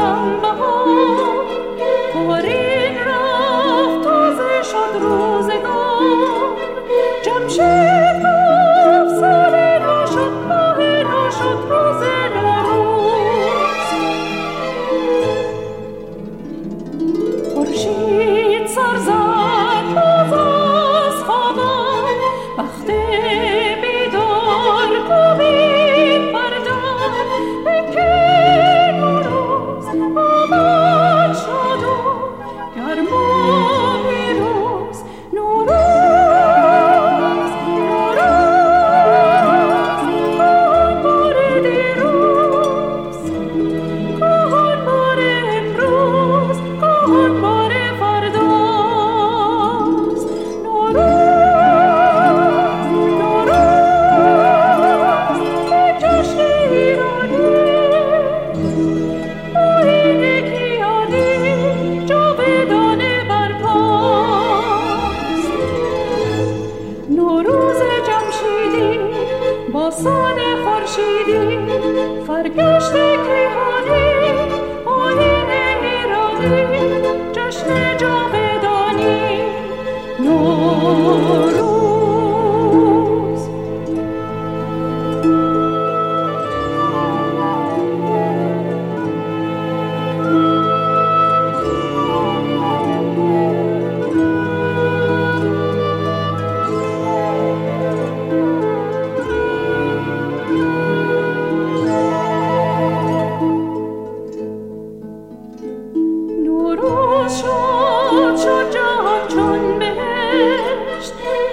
from behind. سان خورشیدی فرگشت کیهانی آین ایرانی جشن جاودانی نور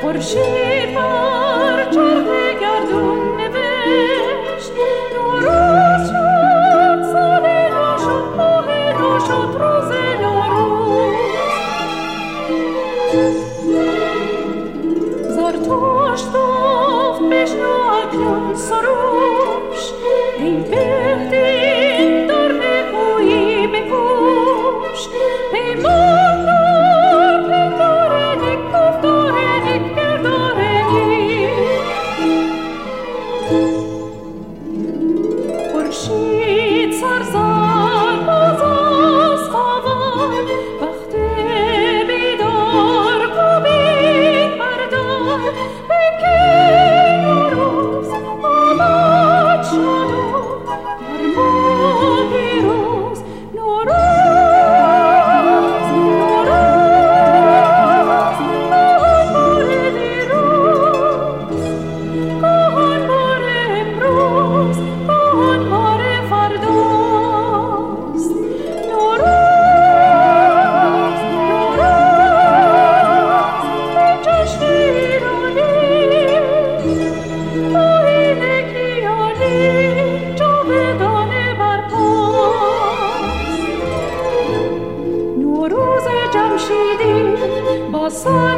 خورشید بر چرخ گردون نوشت. نور روز شد سال نو شد ماه نو شد روز نوروز. زرتشت گفت بشنو اکنون سروش ای sun.